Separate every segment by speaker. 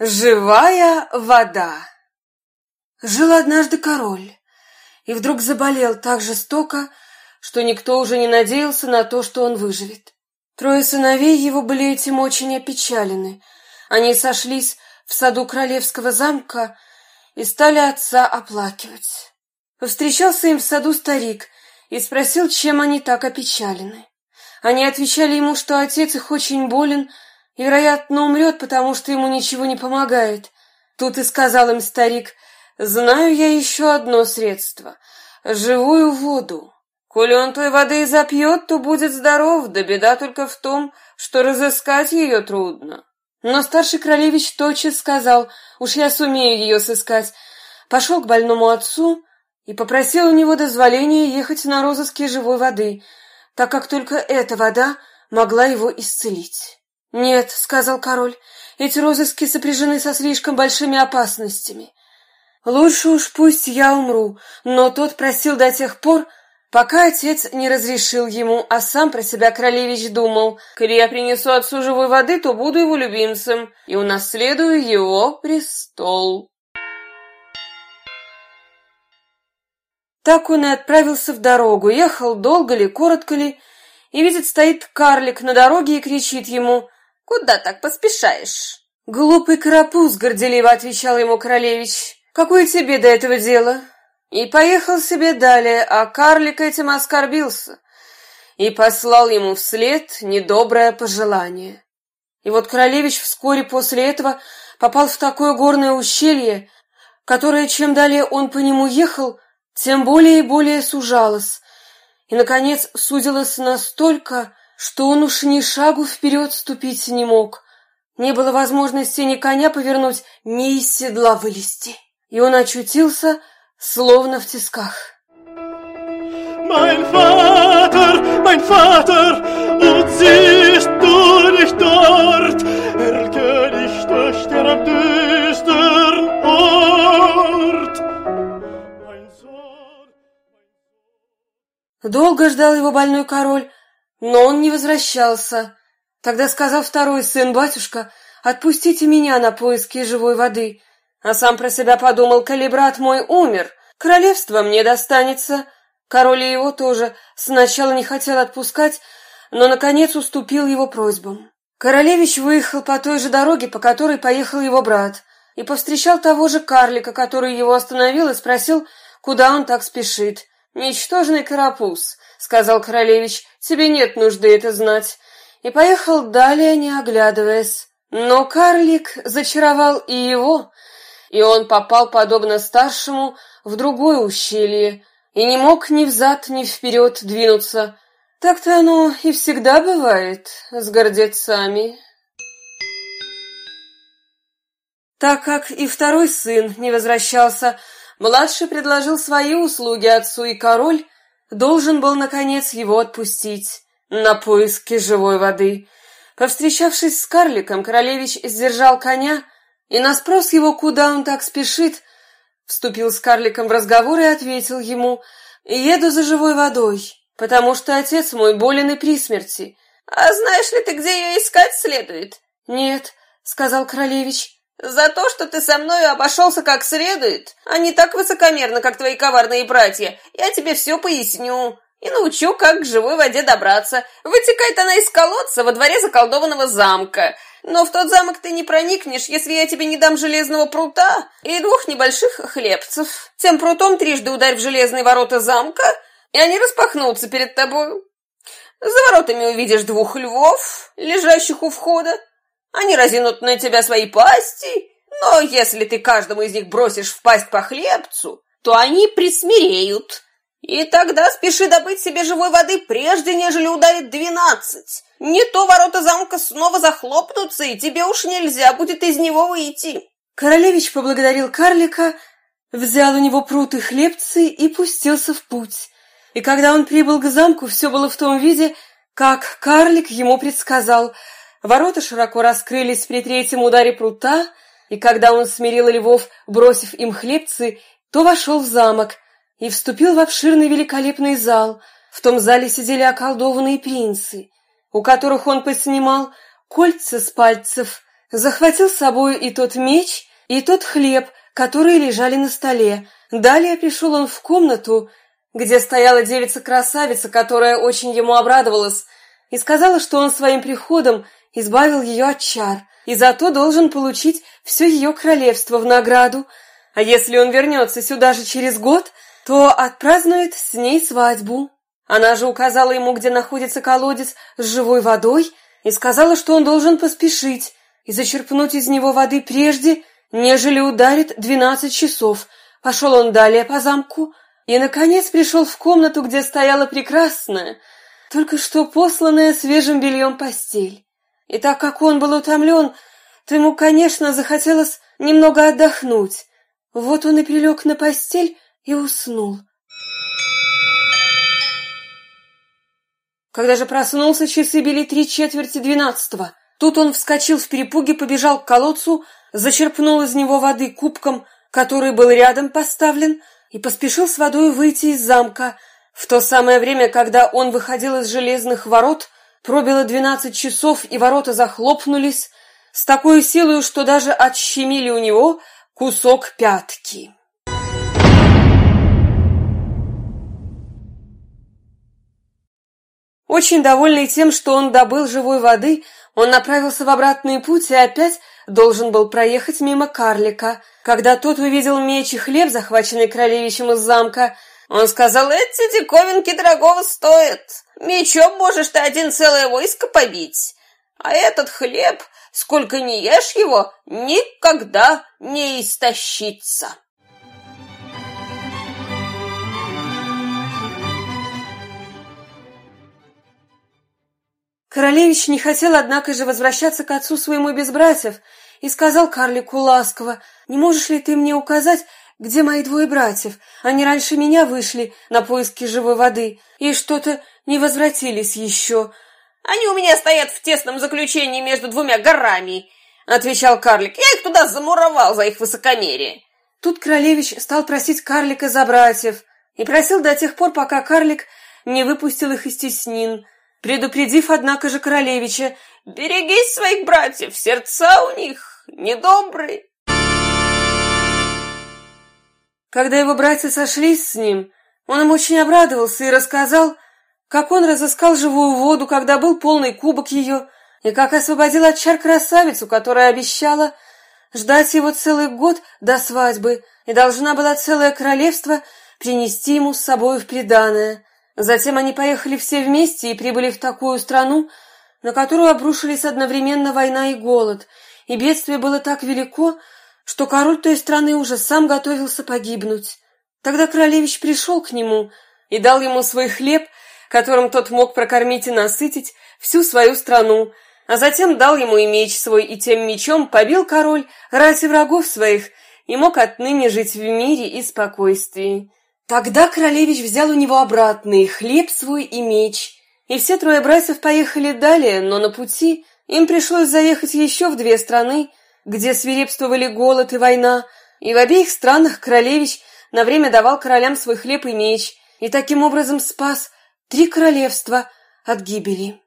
Speaker 1: Живая вода. Жил однажды король, и вдруг заболел так жестоко, что никто уже не надеялся на то, что он выживет. Трое сыновей его были этим очень опечалены. Они сошлись в саду королевского замка и стали отца оплакивать. Повстречался им в саду старик и спросил, чем они так опечалены. Они отвечали ему, что отец их очень болен и, вероятно, умрет, потому что ему ничего не помогает. Тут и сказал им старик, «Знаю я еще одно средство — живую воду. Коли он той воды запьет, то будет здоров, да беда только в том, что разыскать ее трудно». Но старший королевич тотчас сказал, «Уж я сумею ее сыскать». Пошел к больному отцу и попросил у него дозволения ехать на розыске живой воды, так как только эта вода могла его исцелить. «Нет», — сказал король, — «эти розыски сопряжены со слишком большими опасностями. Лучше уж пусть я умру, но тот просил до тех пор, пока отец не разрешил ему, а сам про себя королевич думал, «Коли я принесу отцу живой воды, то буду его любимцем и унаследую его престол». Так он и отправился в дорогу, ехал долго ли, коротко ли, и видит, стоит карлик на дороге и кричит ему Куда так поспешаешь?» «Глупый карапуз», — горделиво отвечал ему королевич. «Какое тебе до этого дело?» И поехал себе далее, а карлик этим оскорбился и послал ему вслед недоброе пожелание. И вот королевич вскоре после этого попал в такое горное ущелье, которое, чем далее он по нему ехал, тем более и более сужалось, и, наконец, сузилось настолько, что он уж ни шагу вперед ступить не мог. Не было возможности ни коня повернуть, ни из седла вылезти. И он очутился, словно в тисках.
Speaker 2: Mein Vater, mein Vater, und siehst du nicht dort, der König durch der düstern Ort? Mein Sohn,
Speaker 1: Долго ждал его больной король, но он не возвращался. Тогда сказал второй сын, «Батюшка, отпустите меня на поиски живой воды». А сам про себя подумал, «Коли брат мой умер, королевство мне достанется». Король его тоже сначала не хотел отпускать, но, наконец, уступил его просьбам. Королевич выехал по той же дороге, по которой поехал его брат, и повстречал того же карлика, который его остановил и спросил, куда он так спешит. «Ничтожный карапуз», — сказал королевич, — «тебе нет нужды это знать». И поехал далее, не оглядываясь. Но карлик зачаровал и его, и он попал, подобно старшему, в другое ущелье, и не мог ни взад, ни вперед двинуться. Так-то оно и всегда бывает с гордецами. Так как и второй сын не возвращался, Младший предложил свои услуги отцу, и король должен был, наконец, его отпустить на поиски живой воды. Повстречавшись с карликом, королевич сдержал коня, и на спрос его, куда он так спешит, вступил с карликом в разговор и ответил ему, «Еду за живой водой, потому что отец мой болен и при смерти». «А знаешь ли ты, где ее искать следует?» «Нет», — сказал королевич, за то, что ты со мною обошелся как следует, а не так высокомерно, как твои коварные братья, я тебе все поясню и научу, как к живой воде добраться. Вытекает она из колодца во дворе заколдованного замка. Но в тот замок ты не проникнешь, если я тебе не дам железного прута и двух небольших хлебцев. Тем прутом трижды ударь в железные ворота замка, и они распахнутся перед тобой. За воротами увидишь двух львов, лежащих у входа. Они разинут на тебя свои пасти, но если ты каждому из них бросишь в пасть по хлебцу, то они присмиреют. И тогда спеши добыть себе живой воды, прежде нежели ударит двенадцать. Не то ворота замка снова захлопнутся, и тебе уж нельзя будет из него выйти. Королевич поблагодарил карлика, взял у него пруд и хлебцы и пустился в путь. И когда он прибыл к замку, все было в том виде, как карлик ему предсказал — Ворота широко раскрылись при третьем ударе прута, и когда он смирил львов, бросив им хлебцы, то вошел в замок и вступил в обширный великолепный зал. В том зале сидели околдованные принцы, у которых он поснимал кольца с пальцев захватил с собой и тот меч, и тот хлеб, которые лежали на столе. Далее пришел он в комнату, где стояла девица-красавица, которая очень ему обрадовалась, и сказала, что он своим приходом избавил ее от чар, и зато должен получить все ее королевство в награду, а если он вернется сюда же через год, то отпразднует с ней свадьбу. Она же указала ему, где находится колодец с живой водой, и сказала, что он должен поспешить и зачерпнуть из него воды прежде, нежели ударит двенадцать часов. Пошел он далее по замку и, наконец, пришел в комнату, где стояла прекрасная, только что посланная свежим бельем постель. И так как он был утомлен, то ему, конечно, захотелось немного отдохнуть. Вот он и прилег на постель и уснул. Когда же проснулся, часы били три четверти двенадцатого. Тут он вскочил в перепуге, побежал к колодцу, зачерпнул из него воды кубком, который был рядом поставлен, и поспешил с водой выйти из замка. В то самое время, когда он выходил из железных ворот, пробило двенадцать часов, и ворота захлопнулись с такой силой, что даже отщемили у него кусок пятки. Очень довольный тем, что он добыл живой воды, он направился в обратный путь и опять должен был проехать мимо карлика. Когда тот увидел меч и хлеб, захваченный королевичем из замка, он сказал, «Эти диковинки дорогого стоят. Мечом можешь ты один целое войско побить, а этот хлеб, сколько ни ешь его, никогда не истощится». Королевич не хотел, однако же, возвращаться к отцу своему без братьев, и сказал карлику ласково, «Не можешь ли ты мне указать, где мои двое братьев? Они раньше меня вышли на поиски живой воды, и что-то не возвратились еще». «Они у меня стоят в тесном заключении между двумя горами», — отвечал карлик. «Я их туда замуровал за их высокомерие». Тут королевич стал просить карлика за братьев, и просил до тех пор, пока карлик не выпустил их из теснин предупредив, однако же, королевича, «Берегись своих братьев, сердца у них недобрые». Когда его братья сошлись с ним, он им очень обрадовался и рассказал, как он разыскал живую воду, когда был полный кубок ее, и как освободил от чар красавицу, которая обещала ждать его целый год до свадьбы и должна была целое королевство принести ему с собой в приданое. Затем они поехали все вместе и прибыли в такую страну, на которую обрушились одновременно война и голод, и бедствие было так велико, что король той страны уже сам готовился погибнуть. Тогда королевич пришел к нему и дал ему свой хлеб, которым тот мог прокормить и насытить всю свою страну, а затем дал ему и меч свой, и тем мечом побил король рати врагов своих и мог отныне жить в мире и спокойствии. Тогда королевич взял у него обратный хлеб свой и меч, и все трое братьев поехали далее, но на пути им пришлось заехать еще в две страны, где свирепствовали голод и война, и в обеих странах королевич на время давал королям свой хлеб и меч, и таким образом спас три королевства от гибели.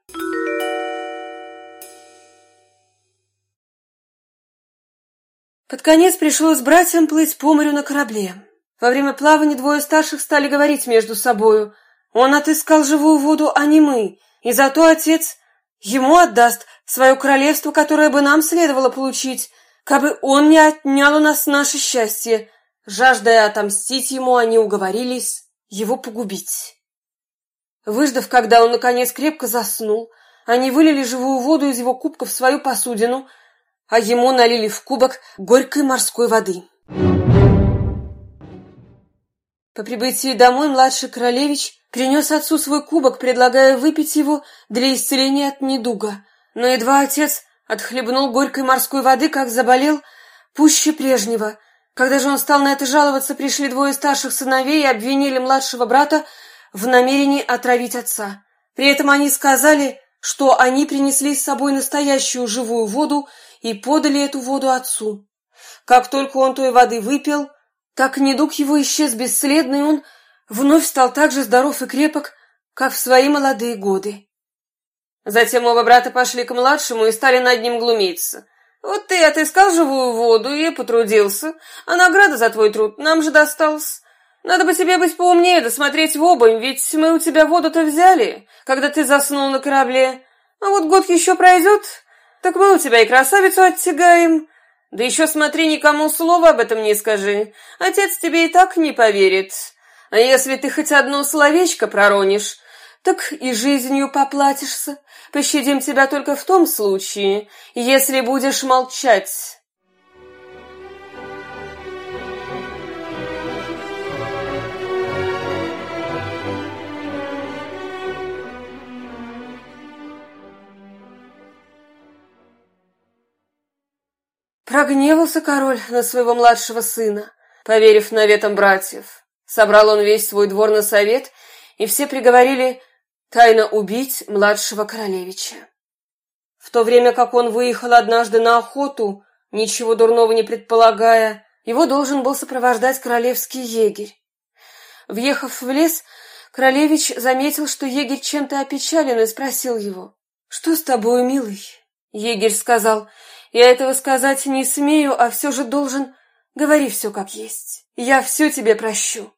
Speaker 1: Под конец пришлось братьям плыть по морю на корабле. Во время плавания двое старших стали говорить между собою. Он отыскал живую воду, а не мы, и зато отец ему отдаст свое королевство, которое бы нам следовало получить, кабы он не отнял у нас наше счастье. Жаждая отомстить ему, они уговорились его погубить. Выждав, когда он, наконец, крепко заснул, они вылили живую воду из его кубка в свою посудину, а ему налили в кубок горькой морской воды. По прибытии домой младший королевич принес отцу свой кубок, предлагая выпить его для исцеления от недуга. Но едва отец отхлебнул горькой морской воды, как заболел пуще прежнего. Когда же он стал на это жаловаться, пришли двое старших сыновей и обвинили младшего брата в намерении отравить отца. При этом они сказали, что они принесли с собой настоящую живую воду и подали эту воду отцу. Как только он той воды выпил, так недуг его исчез бесследно, и он вновь стал так же здоров и крепок, как в свои молодые годы. Затем оба брата пошли к младшему и стали над ним глумиться. Вот ты отыскал живую воду и потрудился, а награда за твой труд нам же досталась. Надо бы тебе быть поумнее, досмотреть в оба, ведь мы у тебя воду-то взяли, когда ты заснул на корабле. А вот год еще пройдет, так мы у тебя и красавицу оттягаем. Да еще смотри, никому слова об этом не скажи. Отец тебе и так не поверит. А если ты хоть одно словечко проронишь, так и жизнью поплатишься. Пощадим тебя только в том случае, если будешь молчать». Прогневался король на своего младшего сына, поверив наветам братьев. Собрал он весь свой двор на совет, и все приговорили тайно убить младшего королевича. В то время как он выехал однажды на охоту, ничего дурного не предполагая, его должен был сопровождать королевский егерь. Въехав в лес, королевич заметил, что егерь чем-то опечален, и спросил его, «Что с тобой, милый?» Егерь сказал, «Я этого сказать не смею, а все же должен... Говори все как есть. Я все тебе прощу».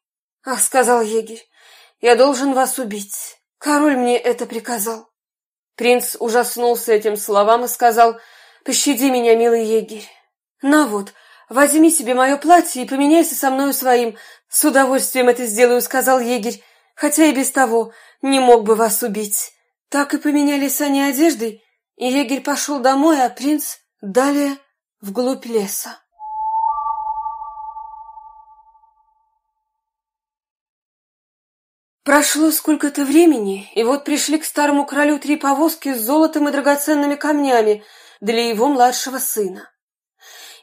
Speaker 1: «Ах», — сказал егерь, — «я должен вас убить. Король мне это приказал. Принц ужаснулся этим словам и сказал, «Пощади меня, милый егерь. На вот, возьми себе мое платье и поменяйся со мною своим. С удовольствием это сделаю», — сказал егерь, «хотя и без того не мог бы вас убить». Так и поменялись они одеждой, и егерь пошел домой, а принц далее вглубь леса. Прошло сколько-то времени, и вот пришли к старому королю три повозки с золотом и драгоценными камнями для его младшего сына.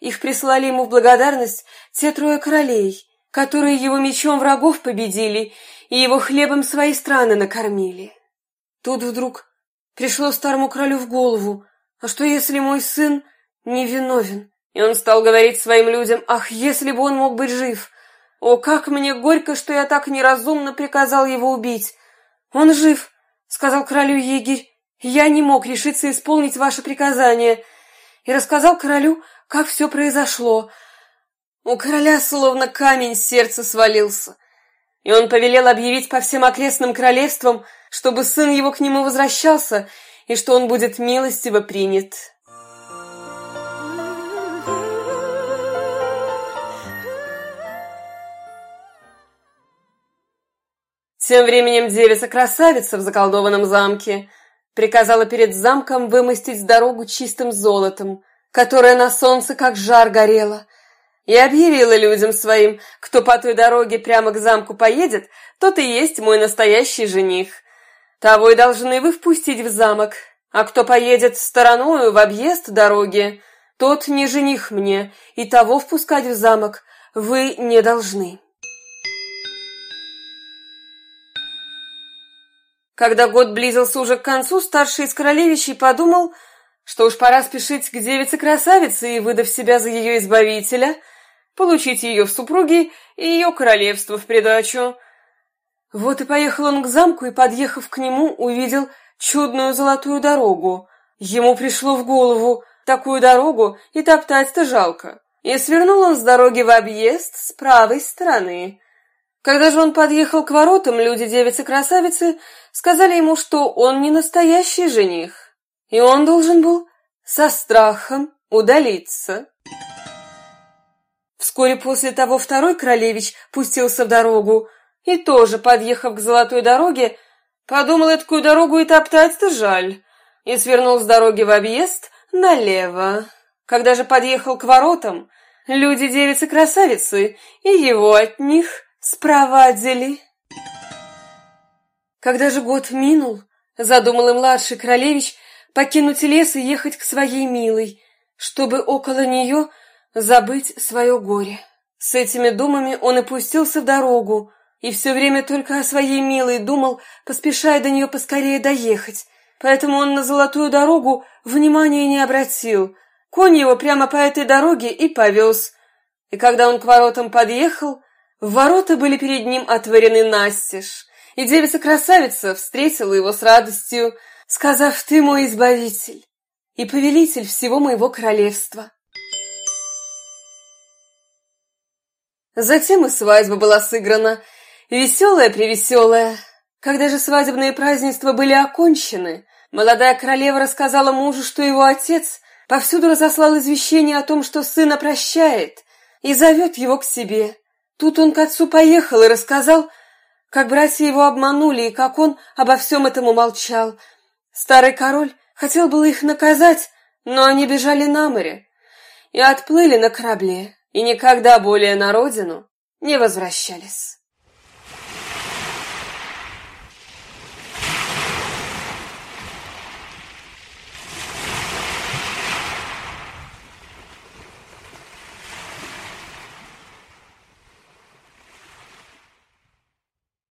Speaker 1: Их прислали ему в благодарность те трое королей, которые его мечом врагов победили и его хлебом своей страны накормили. Тут вдруг пришло старому королю в голову, а что если мой сын невиновен? И он стал говорить своим людям, ах, если бы он мог быть жив, о, как мне горько, что я так неразумно приказал его убить. Он жив, сказал королю егерь. Я не мог решиться исполнить ваше приказание. И рассказал королю, как все произошло. У короля словно камень с сердца свалился. И он повелел объявить по всем окрестным королевствам, чтобы сын его к нему возвращался, и что он будет милостиво принят. Тем временем девица-красавица в заколдованном замке приказала перед замком вымостить дорогу чистым золотом, которое на солнце как жар горело, и объявила людям своим, кто по той дороге прямо к замку поедет, тот и есть мой настоящий жених. Того и должны вы впустить в замок, а кто поедет стороною в объезд дороги, тот не жених мне, и того впускать в замок вы не должны». Когда год близился уже к концу, старший из королевичей подумал, что уж пора спешить к девице-красавице и, выдав себя за ее избавителя, получить ее в супруги и ее королевство в придачу. Вот и поехал он к замку и, подъехав к нему, увидел чудную золотую дорогу. Ему пришло в голову такую дорогу и топтать-то жалко. И свернул он с дороги в объезд с правой стороны. Когда же он подъехал к воротам, люди девицы-красавицы сказали ему, что он не настоящий жених, и он должен был со страхом удалиться. Вскоре после того второй королевич пустился в дорогу и тоже, подъехав к золотой дороге, подумал, такую дорогу и топтать-то жаль, и свернул с дороги в объезд налево. Когда же подъехал к воротам, люди девицы-красавицы и его от них спровадили. Когда же год минул, задумал и младший королевич покинуть лес и ехать к своей милой, чтобы около нее забыть свое горе. С этими думами он и пустился в дорогу, и все время только о своей милой думал, поспешая до нее поскорее доехать. Поэтому он на золотую дорогу внимания не обратил. Конь его прямо по этой дороге и повез. И когда он к воротам подъехал, Ворота были перед ним отворены настежь, и девица-красавица встретила его с радостью, сказав «Ты мой избавитель». и повелитель всего моего королевства. Затем и свадьба была сыграна, веселая-превеселая. Когда же свадебные празднества были окончены, молодая королева рассказала мужу, что его отец повсюду разослал извещение о том, что сына прощает и зовет его к себе. Тут он к отцу поехал и рассказал, как братья его обманули и как он обо всем этом умолчал. Старый король хотел было их наказать, но они бежали на море и отплыли на корабле, и никогда более на родину не возвращались.